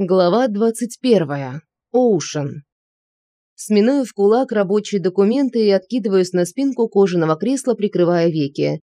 Глава 21. Оушен. Сминаю в кулак рабочие документы и откидываюсь на спинку кожаного кресла, прикрывая веки.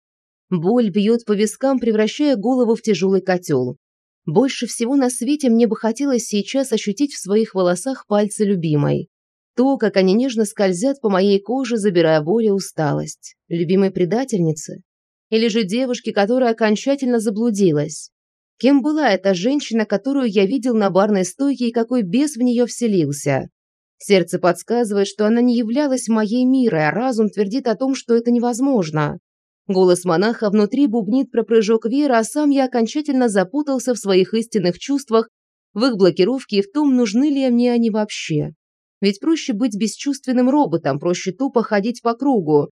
Боль бьет по вискам, превращая голову в тяжелый котел. Больше всего на свете мне бы хотелось сейчас ощутить в своих волосах пальцы любимой. То, как они нежно скользят по моей коже, забирая боль и усталость. Любимой предательницы? Или же девушки, которая окончательно заблудилась? Кем была эта женщина, которую я видел на барной стойке и какой бес в нее вселился? Сердце подсказывает, что она не являлась моей мирой, а разум твердит о том, что это невозможно. Голос монаха внутри бубнит про прыжок веры, а сам я окончательно запутался в своих истинных чувствах, в их блокировке и в том, нужны ли мне они вообще. Ведь проще быть бесчувственным роботом, проще тупо ходить по кругу,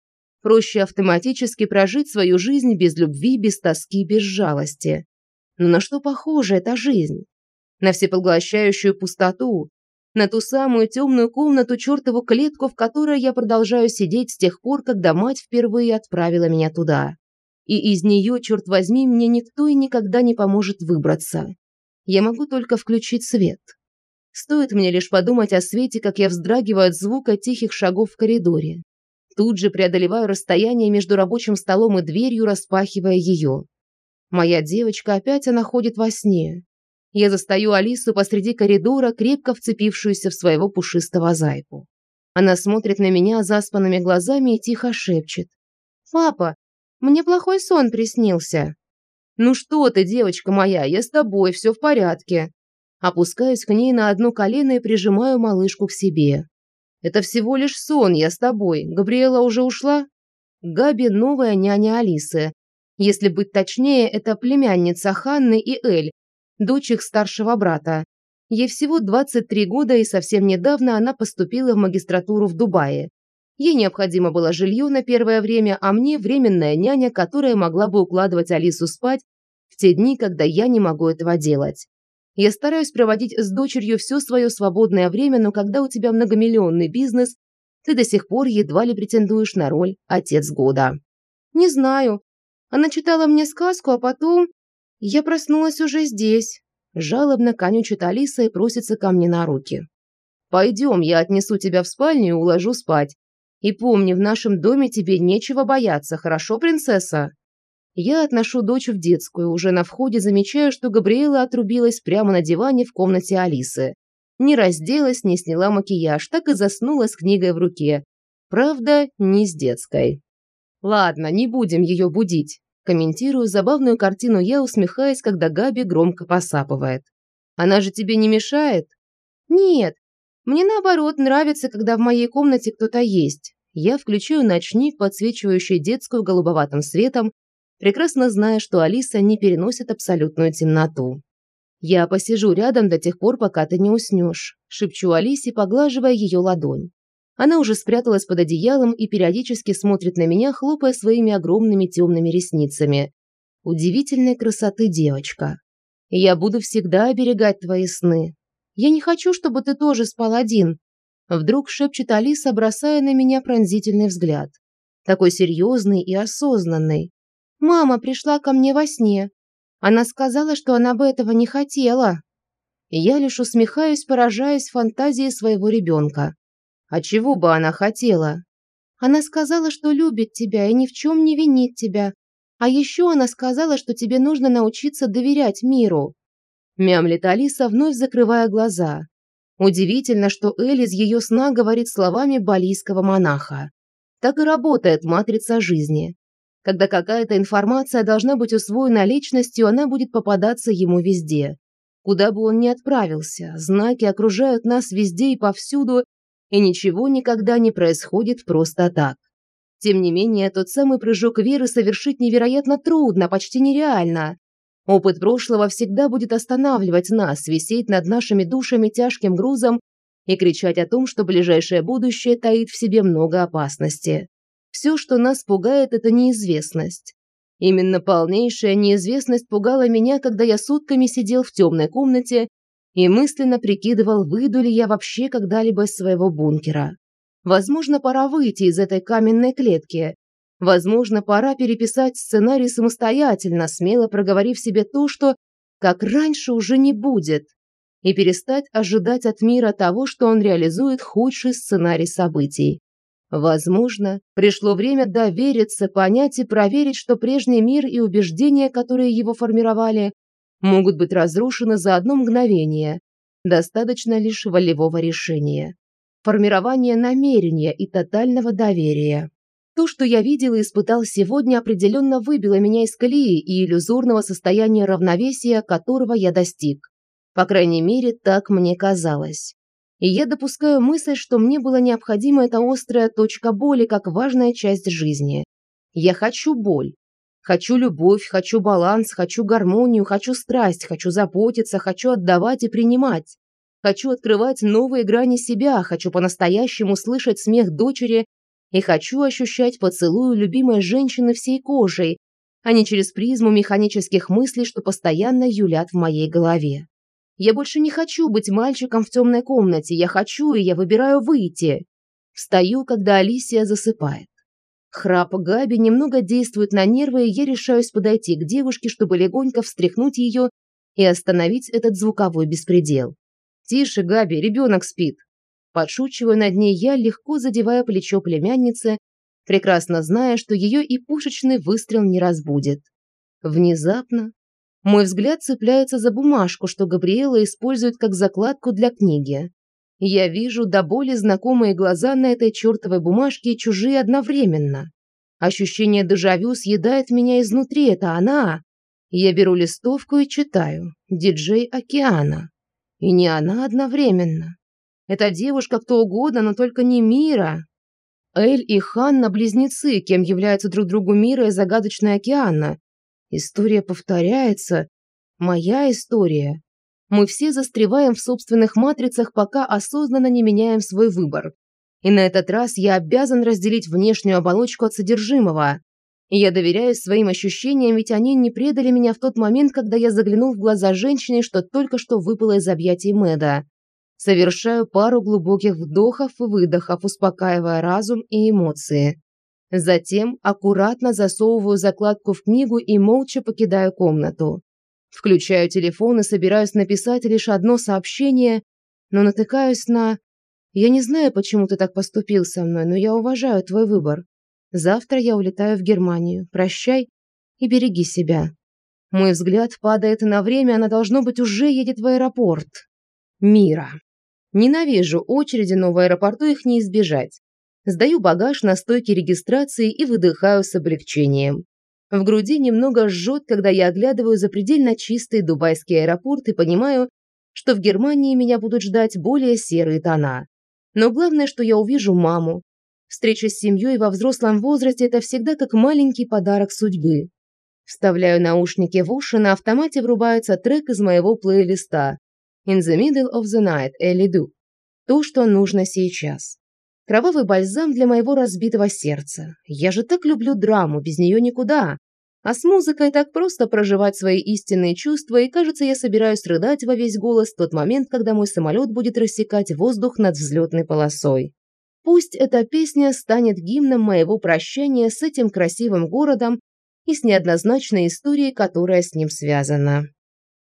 проще автоматически прожить свою жизнь без любви, без тоски, без жалости. Но на что похожа эта жизнь? На всепоглощающую пустоту, на ту самую темную комнату, чертову клетку, в которой я продолжаю сидеть с тех пор, когда мать впервые отправила меня туда. И из нее, черт возьми, мне никто и никогда не поможет выбраться. Я могу только включить свет. Стоит мне лишь подумать о свете, как я вздрагиваю от звука тихих шагов в коридоре. Тут же преодолеваю расстояние между рабочим столом и дверью, распахивая ее. Моя девочка опять она ходит во сне. Я застаю Алису посреди коридора, крепко вцепившуюся в своего пушистого зайку. Она смотрит на меня заспанными глазами и тихо шепчет. «Папа, мне плохой сон приснился». «Ну что ты, девочка моя, я с тобой, все в порядке». Опускаюсь к ней на одно колено и прижимаю малышку к себе. «Это всего лишь сон, я с тобой. Габриэла уже ушла?» Габи – новая няня Алисы, если быть точнее, это племянница Ханны и Эль, дочь их старшего брата. Ей всего 23 года, и совсем недавно она поступила в магистратуру в Дубае. Ей необходимо было жилье на первое время, а мне временная няня, которая могла бы укладывать Алису спать в те дни, когда я не могу этого делать. Я стараюсь проводить с дочерью все свое свободное время, но когда у тебя многомиллионный бизнес, ты до сих пор едва ли претендуешь на роль «отец года». Не знаю, она читала мне сказку, а потом... Я проснулась уже здесь. Жалобно конючит Алиса и просится ко мне на руки. «Пойдем, я отнесу тебя в спальню и уложу спать. И помни, в нашем доме тебе нечего бояться, хорошо, принцесса?» Я отношу дочь в детскую, уже на входе замечаю, что Габриэла отрубилась прямо на диване в комнате Алисы. Не разделась, не сняла макияж, так и заснула с книгой в руке. Правда, не с детской. Ладно, не будем ее будить. Комментирую забавную картину я, усмехаясь, когда Габи громко посапывает. Она же тебе не мешает? Нет. Мне наоборот нравится, когда в моей комнате кто-то есть. Я включаю ночник, подсвечивающий детскую голубоватым светом, прекрасно зная, что Алиса не переносит абсолютную темноту. «Я посижу рядом до тех пор, пока ты не уснешь», – шепчу Алисе, поглаживая ее ладонь. Она уже спряталась под одеялом и периодически смотрит на меня, хлопая своими огромными темными ресницами. Удивительной красоты девочка. Я буду всегда оберегать твои сны. Я не хочу, чтобы ты тоже спал один. Вдруг шепчет Алиса, бросая на меня пронзительный взгляд. Такой серьезный и осознанный. Мама пришла ко мне во сне. Она сказала, что она бы этого не хотела. Я лишь усмехаюсь, поражаясь фантазии своего ребенка. А чего бы она хотела? Она сказала, что любит тебя и ни в чем не винит тебя. А еще она сказала, что тебе нужно научиться доверять миру. Мямлит Алиса, вновь закрывая глаза. Удивительно, что Эль из ее сна говорит словами балийского монаха. Так и работает матрица жизни. Когда какая-то информация должна быть усвоена личностью, она будет попадаться ему везде. Куда бы он ни отправился, знаки окружают нас везде и повсюду, и ничего никогда не происходит просто так. Тем не менее, тот самый прыжок веры совершить невероятно трудно, почти нереально. Опыт прошлого всегда будет останавливать нас, висеть над нашими душами тяжким грузом и кричать о том, что ближайшее будущее таит в себе много опасности. Все, что нас пугает, это неизвестность. Именно полнейшая неизвестность пугала меня, когда я сутками сидел в темной комнате и мысленно прикидывал, выйду ли я вообще когда-либо из своего бункера. Возможно, пора выйти из этой каменной клетки. Возможно, пора переписать сценарий самостоятельно, смело проговорив себе то, что, как раньше, уже не будет. и перестать ожидать от мира того, что он реализует худший сценарий событий. Возможно, пришло время довериться, понять и проверить, что прежний мир и убеждения, которые его формировали, могут быть разрушены за одно мгновение. Достаточно лишь волевого решения. Формирование намерения и тотального доверия. То, что я видел и испытал сегодня, определенно выбило меня из колеи и иллюзорного состояния равновесия, которого я достиг. По крайней мере, так мне казалось. И я допускаю мысль, что мне была необходима эта острая точка боли как важная часть жизни. Я хочу боль. Хочу любовь, хочу баланс, хочу гармонию, хочу страсть, хочу заботиться, хочу отдавать и принимать. Хочу открывать новые грани себя, хочу по-настоящему слышать смех дочери и хочу ощущать поцелуй любимой женщины всей кожей, а не через призму механических мыслей, что постоянно юлят в моей голове. Я больше не хочу быть мальчиком в темной комнате. Я хочу, и я выбираю выйти. Встаю, когда Алисия засыпает. Храп Габи немного действует на нервы, и я решаюсь подойти к девушке, чтобы легонько встряхнуть ее и остановить этот звуковой беспредел. «Тише, Габи, ребенок спит!» Подшучиваю над ней я, легко задевая плечо племянницы, прекрасно зная, что ее и пушечный выстрел не разбудит. Внезапно мой взгляд цепляется за бумажку, что Габриэла использует как закладку для книги. Я вижу до боли знакомые глаза на этой чертовой бумажке чужие одновременно. Ощущение дежавю съедает меня изнутри, это она. Я беру листовку и читаю. Диджей Океана. И не она одновременно. Эта девушка кто угодно, но только не Мира. Эль и Ханна – близнецы, кем являются друг другу Мира и загадочная Океана. История повторяется. Моя история. Мы все застреваем в собственных матрицах, пока осознанно не меняем свой выбор. И на этот раз я обязан разделить внешнюю оболочку от содержимого. И я доверяюсь своим ощущениям, ведь они не предали меня в тот момент, когда я заглянул в глаза женщине, что только что выпало из объятий Мэда. Совершаю пару глубоких вдохов и выдохов, успокаивая разум и эмоции. Затем аккуратно засовываю закладку в книгу и молча покидаю комнату. Включаю телефон и собираюсь написать лишь одно сообщение, но натыкаюсь на... Я не знаю, почему ты так поступил со мной, но я уважаю твой выбор. Завтра я улетаю в Германию. Прощай и береги себя. Мой взгляд падает на время, она, должно быть, уже едет в аэропорт. Мира. Ненавижу очереди, но в аэропорту их не избежать. Сдаю багаж на стойке регистрации и выдыхаю с облегчением. В груди немного жжет, когда я оглядываю запредельно чистый дубайский аэропорт и понимаю, что в Германии меня будут ждать более серые тона. Но главное, что я увижу маму. Встреча с семьей во взрослом возрасте – это всегда как маленький подарок судьбы. Вставляю наушники в уши, на автомате врубается трек из моего плейлиста «In the middle of the night» Элли Ду. То, что нужно сейчас. Кровавый бальзам для моего разбитого сердца. Я же так люблю драму, без нее никуда. А с музыкой так просто проживать свои истинные чувства, и, кажется, я собираюсь рыдать во весь голос в тот момент, когда мой самолет будет рассекать воздух над взлетной полосой. Пусть эта песня станет гимном моего прощания с этим красивым городом и с неоднозначной историей, которая с ним связана.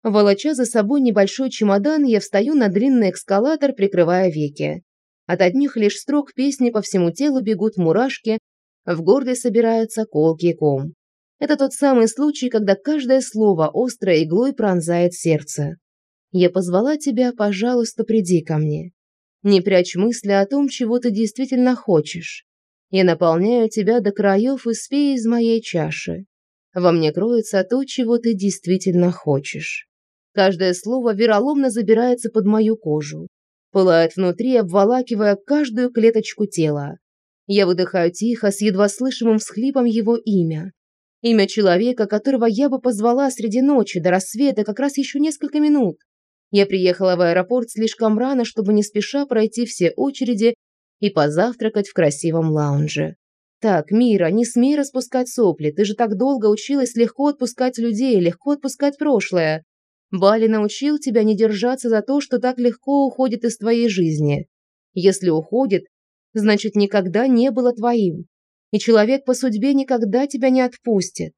Волоча за собой небольшой чемодан, я встаю на длинный эскалатор, прикрывая веки. От одних лишь строк песни по всему телу бегут мурашки, в горле собирается колкий ком. Это тот самый случай, когда каждое слово острой иглой пронзает сердце. Я позвала тебя, пожалуйста, приди ко мне. Не прячь мысли о том, чего ты действительно хочешь. Я наполняю тебя до краев и спей из моей чаши. Во мне кроется то, чего ты действительно хочешь. Каждое слово вероломно забирается под мою кожу пылает внутри, обволакивая каждую клеточку тела. Я выдыхаю тихо, с едва слышимым всхлипом его имя. Имя человека, которого я бы позвала среди ночи до рассвета как раз еще несколько минут. Я приехала в аэропорт слишком рано, чтобы не спеша пройти все очереди и позавтракать в красивом лаунже. Так, Мира, не смей распускать сопли. Ты же так долго училась легко отпускать людей, легко отпускать прошлое. Бали научил тебя не держаться за то, что так легко уходит из твоей жизни. Если уходит, значит никогда не было твоим. И человек по судьбе никогда тебя не отпустит.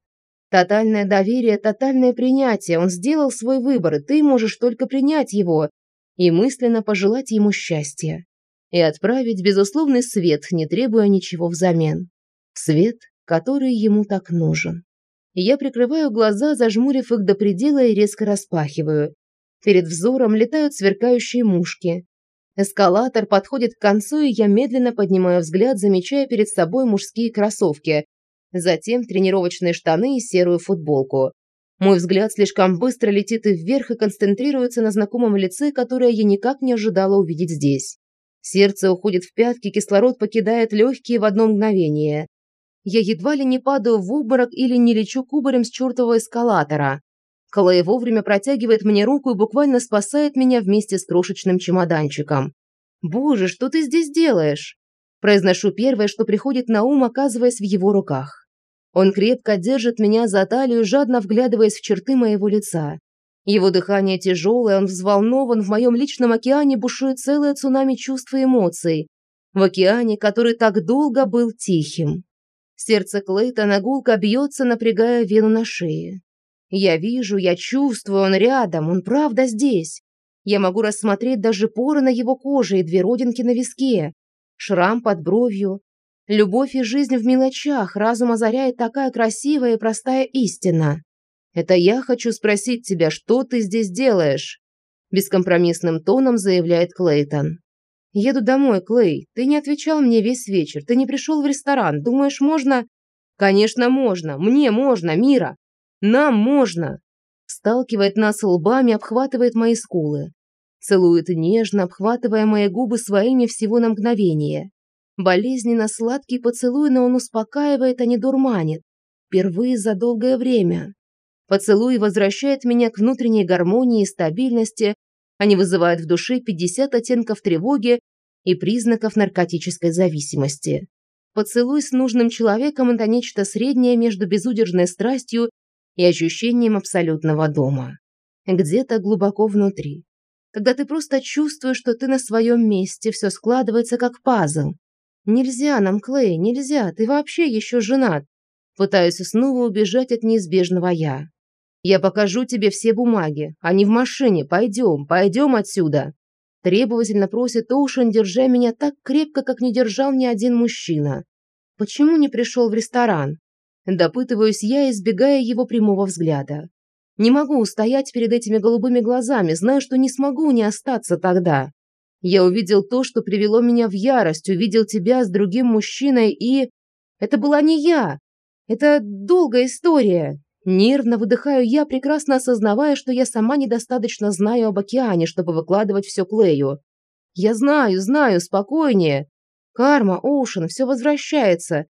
Тотальное доверие, тотальное принятие. Он сделал свой выбор, и ты можешь только принять его, и мысленно пожелать ему счастья. И отправить безусловный свет, не требуя ничего взамен. Свет, который ему так нужен. Я прикрываю глаза, зажмурив их до предела и резко распахиваю. Перед взором летают сверкающие мушки. Эскалатор подходит к концу, и я медленно поднимаю взгляд, замечая перед собой мужские кроссовки, затем тренировочные штаны и серую футболку. Мой взгляд слишком быстро летит и вверх и концентрируется на знакомом лице, которое я никак не ожидала увидеть здесь. Сердце уходит в пятки, кислород покидает легкие в одно мгновение. Я едва ли не падаю в обморок или не лечу кубарем с чертового эскалатора. Клэй вовремя протягивает мне руку и буквально спасает меня вместе с крошечным чемоданчиком. «Боже, что ты здесь делаешь?» Произношу первое, что приходит на ум, оказываясь в его руках. Он крепко держит меня за талию, жадно вглядываясь в черты моего лица. Его дыхание тяжелое, он взволнован, в моем личном океане бушует целое цунами чувств и эмоций. В океане, который так долго был тихим. Сердце Клейтона гулко бьется, напрягая вену на шее. Я вижу, я чувствую, он рядом, он правда здесь. Я могу рассмотреть даже поры на его коже и две родинки на виске, шрам под бровью, Любовь и жизнь в мелочах, разум озаряет такая красивая и простая истина. Это я хочу спросить тебя, что ты здесь делаешь?» Бескомпромиссным тоном заявляет Клейтон. «Еду домой, Клей. Ты не отвечал мне весь вечер. Ты не пришел в ресторан. Думаешь, можно?» «Конечно, можно. Мне можно, Мира. Нам можно!» Сталкивает нас лбами, обхватывает мои скулы. Целует нежно, обхватывая мои губы своими всего на мгновение. Болезненно сладкий поцелуй, но он успокаивает, а не дурманит. Впервые за долгое время. Поцелуй возвращает меня к внутренней гармонии и стабильности, они вызывают в душе 50 оттенков тревоги и признаков наркотической зависимости. Поцелуй с нужным человеком – это нечто среднее между безудержной страстью и ощущением абсолютного дома. Где-то глубоко внутри. Когда ты просто чувствуешь, что ты на своем месте, все складывается как пазл. «Нельзя нам, Клей, нельзя, ты вообще еще женат!» Пытаюсь снова убежать от неизбежного «я». «Я покажу тебе все бумаги. Они в машине. Пойдем, пойдем отсюда!» Требовательно просит Оушен, держа меня так крепко, как не держал ни один мужчина. «Почему не пришел в ресторан?» Допытываюсь я, избегая его прямого взгляда. Не могу устоять перед этими голубыми глазами, знаю, что не смогу не остаться тогда. Я увидел то, что привело меня в ярость, увидел тебя с другим мужчиной и... Это была не я. Это долгая история. Нервно выдыхаю я, прекрасно осознавая, что я сама недостаточно знаю об океане, чтобы выкладывать все Клею. Я знаю, знаю, спокойнее. Карма, Оушен, все возвращается.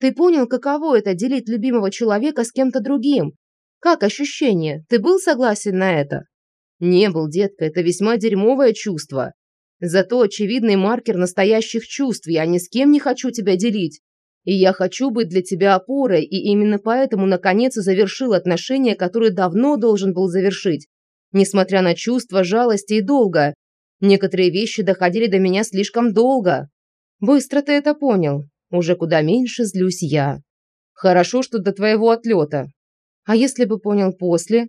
Ты понял, каково это делить любимого человека с кем-то другим? Как ощущение? Ты был согласен на это? Не был, детка, это весьма дерьмовое чувство. Зато очевидный маркер настоящих чувств. Я ни с кем не хочу тебя делить. И я хочу быть для тебя опорой, и именно поэтому наконец завершил отношения, которые давно должен был завершить. Несмотря на чувства, жалости и долга. Некоторые вещи доходили до меня слишком долго. Быстро ты это понял. Уже куда меньше злюсь я. Хорошо, что до твоего отлета. А если бы понял после?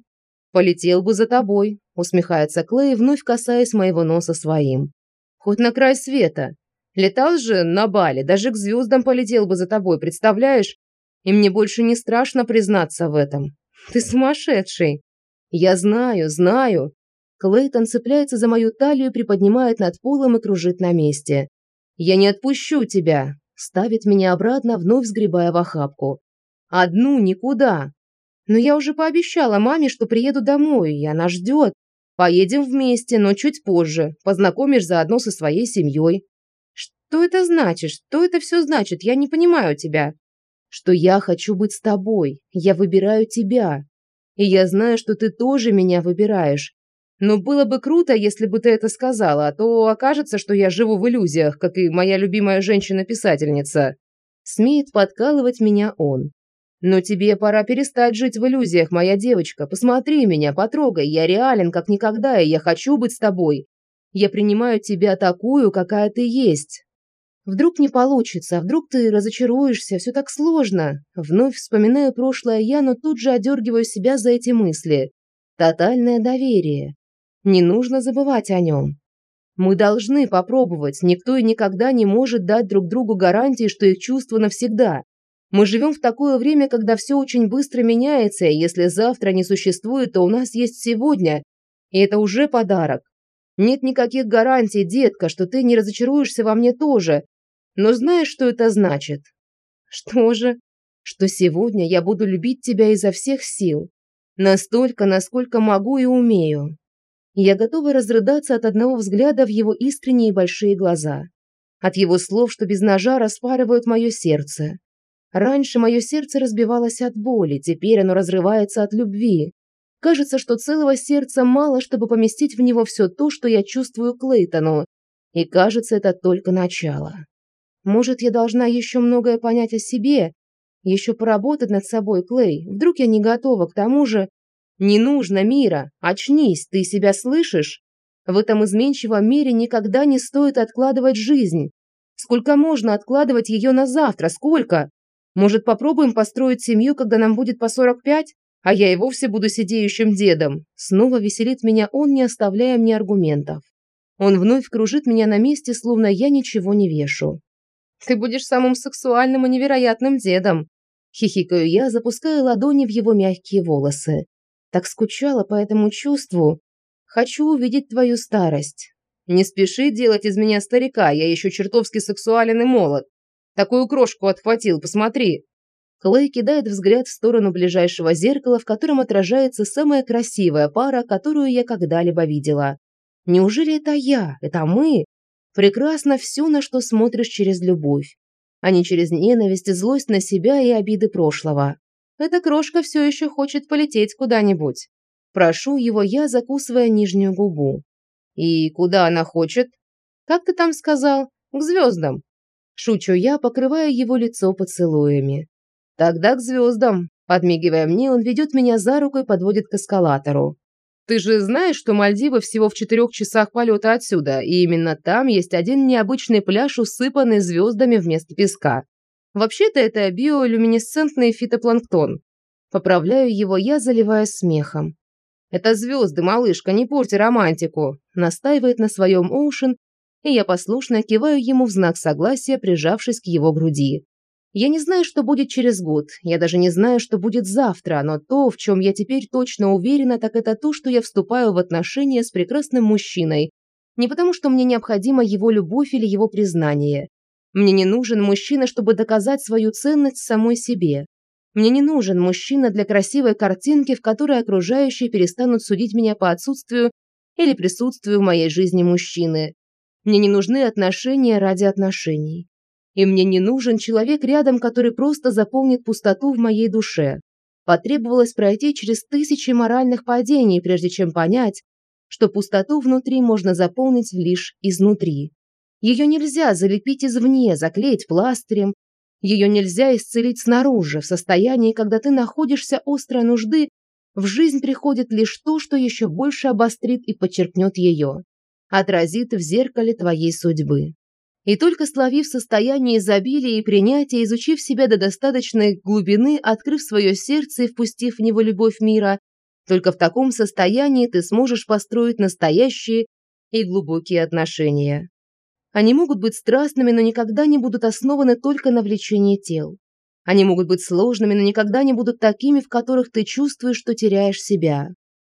Полетел бы за тобой, усмехается Клей, вновь касаясь моего носа своим. Хоть на край света. Летал же на Бали, даже к звездам полетел бы за тобой, представляешь? И мне больше не страшно признаться в этом. Ты сумасшедший. Я знаю, знаю. Клейтон цепляется за мою талию, приподнимает над полом и кружит на месте. Я не отпущу тебя. Ставит меня обратно, вновь сгребая в охапку. Одну никуда. Но я уже пообещала маме, что приеду домой, и она ждет. Поедем вместе, но чуть позже. Познакомишь заодно со своей семьей. Что это значит? Что это все значит? Я не понимаю тебя. Что я хочу быть с тобой. Я выбираю тебя. И я знаю, что ты тоже меня выбираешь. Но было бы круто, если бы ты это сказала, а то окажется, что я живу в иллюзиях, как и моя любимая женщина-писательница. Смеет подкалывать меня он. Но тебе пора перестать жить в иллюзиях, моя девочка. Посмотри меня, потрогай. Я реален, как никогда, и я хочу быть с тобой. Я принимаю тебя такую, какая ты есть. Вдруг не получится, вдруг ты разочаруешься, все так сложно. Вновь вспоминаю прошлое я, но тут же одергиваю себя за эти мысли. Тотальное доверие. Не нужно забывать о нем. Мы должны попробовать. Никто и никогда не может дать друг другу гарантии, что их чувства навсегда. Мы живем в такое время, когда все очень быстро меняется, и если завтра не существует, то у нас есть сегодня. И это уже подарок. Нет никаких гарантий, детка, что ты не разочаруешься во мне тоже. Но знаешь, что это значит? Что же? Что сегодня я буду любить тебя изо всех сил. Настолько, насколько могу и умею. Я готова разрыдаться от одного взгляда в его искренние большие глаза. От его слов, что без ножа распарывают мое сердце. Раньше мое сердце разбивалось от боли, теперь оно разрывается от любви. Кажется, что целого сердца мало, чтобы поместить в него все то, что я чувствую Клейтону. И кажется, это только начало. Может, я должна еще многое понять о себе, еще поработать над собой, Клей. Вдруг я не готова к тому же, не нужно мира. Очнись, ты себя слышишь? В этом изменчивом мире никогда не стоит откладывать жизнь. Сколько можно откладывать ее на завтра? Сколько? Может, попробуем построить семью, когда нам будет по 45? А я и вовсе буду сидеющим дедом. Снова веселит меня он, не оставляя мне аргументов. Он вновь кружит меня на месте, словно я ничего не вешу. Ты будешь самым сексуальным и невероятным дедом. Хихикаю я, запуская ладони в его мягкие волосы. Так скучала по этому чувству. Хочу увидеть твою старость. Не спеши делать из меня старика, я еще чертовски сексуален и молод. Такую крошку отхватил, посмотри. Клей кидает взгляд в сторону ближайшего зеркала, в котором отражается самая красивая пара, которую я когда-либо видела. Неужели это я? Это мы? Прекрасно все, на что смотришь через любовь, а не через ненависть, злость на себя и обиды прошлого. Эта крошка все еще хочет полететь куда-нибудь. Прошу его я, закусывая нижнюю губу. И куда она хочет? Как ты там сказал? К звездам. Шучу я, покрывая его лицо поцелуями. Тогда к звездам. Подмигивая мне, он ведет меня за руку и подводит к эскалатору. Ты же знаешь, что Мальдивы всего в четырех часах полета отсюда, и именно там есть один необычный пляж, усыпанный звездами вместо песка. Вообще-то это биолюминесцентный фитопланктон. Поправляю его я, заливаясь смехом. «Это звезды, малышка, не порти романтику», настаивает на своем Оушен, и я послушно киваю ему в знак согласия, прижавшись к его груди. Я не знаю, что будет через год, я даже не знаю, что будет завтра, но то, в чем я теперь точно уверена, так это то, что я вступаю в отношения с прекрасным мужчиной. Не потому, что мне необходима его любовь или его признание. Мне не нужен мужчина, чтобы доказать свою ценность самой себе. Мне не нужен мужчина для красивой картинки, в которой окружающие перестанут судить меня по отсутствию или присутствию в моей жизни мужчины. Мне не нужны отношения ради отношений. И мне не нужен человек рядом, который просто заполнит пустоту в моей душе. Потребовалось пройти через тысячи моральных падений, прежде чем понять, что пустоту внутри можно заполнить лишь изнутри. Ее нельзя залепить извне, заклеить пластырем. Ее нельзя исцелить снаружи, в состоянии, когда ты находишься острой нужды, в жизнь приходит лишь то, что еще больше обострит и подчеркнет ее, отразит в зеркале твоей судьбы. И только словив состояние изобилия и принятия, изучив себя до достаточной глубины, открыв свое сердце и впустив в него любовь мира, только в таком состоянии ты сможешь построить настоящие и глубокие отношения. Они могут быть страстными, но никогда не будут основаны только на влечении тел. Они могут быть сложными, но никогда не будут такими, в которых ты чувствуешь, что теряешь себя.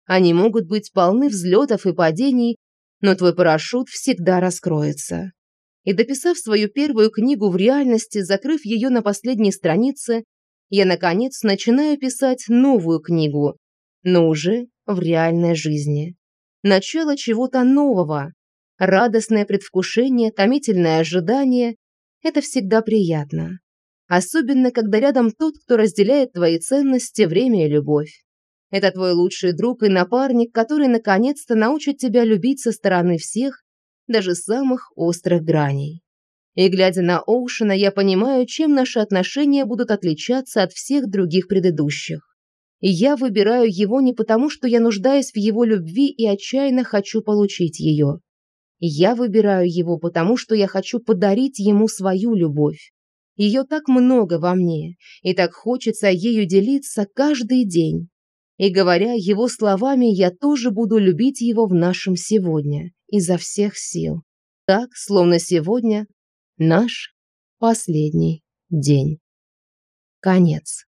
Они могут быть полны взлетов и падений, но твой парашют всегда раскроется. И дописав свою первую книгу в реальности, закрыв ее на последней странице, я, наконец, начинаю писать новую книгу, но уже в реальной жизни. Начало чего-то нового, Радостное предвкушение, томительное ожидание – это всегда приятно. Особенно, когда рядом тот, кто разделяет твои ценности, время и любовь. Это твой лучший друг и напарник, который наконец-то научит тебя любить со стороны всех, даже самых острых граней. И глядя на Оушена, я понимаю, чем наши отношения будут отличаться от всех других предыдущих. И я выбираю его не потому, что я нуждаюсь в его любви и отчаянно хочу получить ее. Я выбираю его, потому что я хочу подарить ему свою любовь. Ее так много во мне, и так хочется ею делиться каждый день. И говоря его словами, я тоже буду любить его в нашем сегодня изо всех сил. Так, словно сегодня наш последний день. Конец.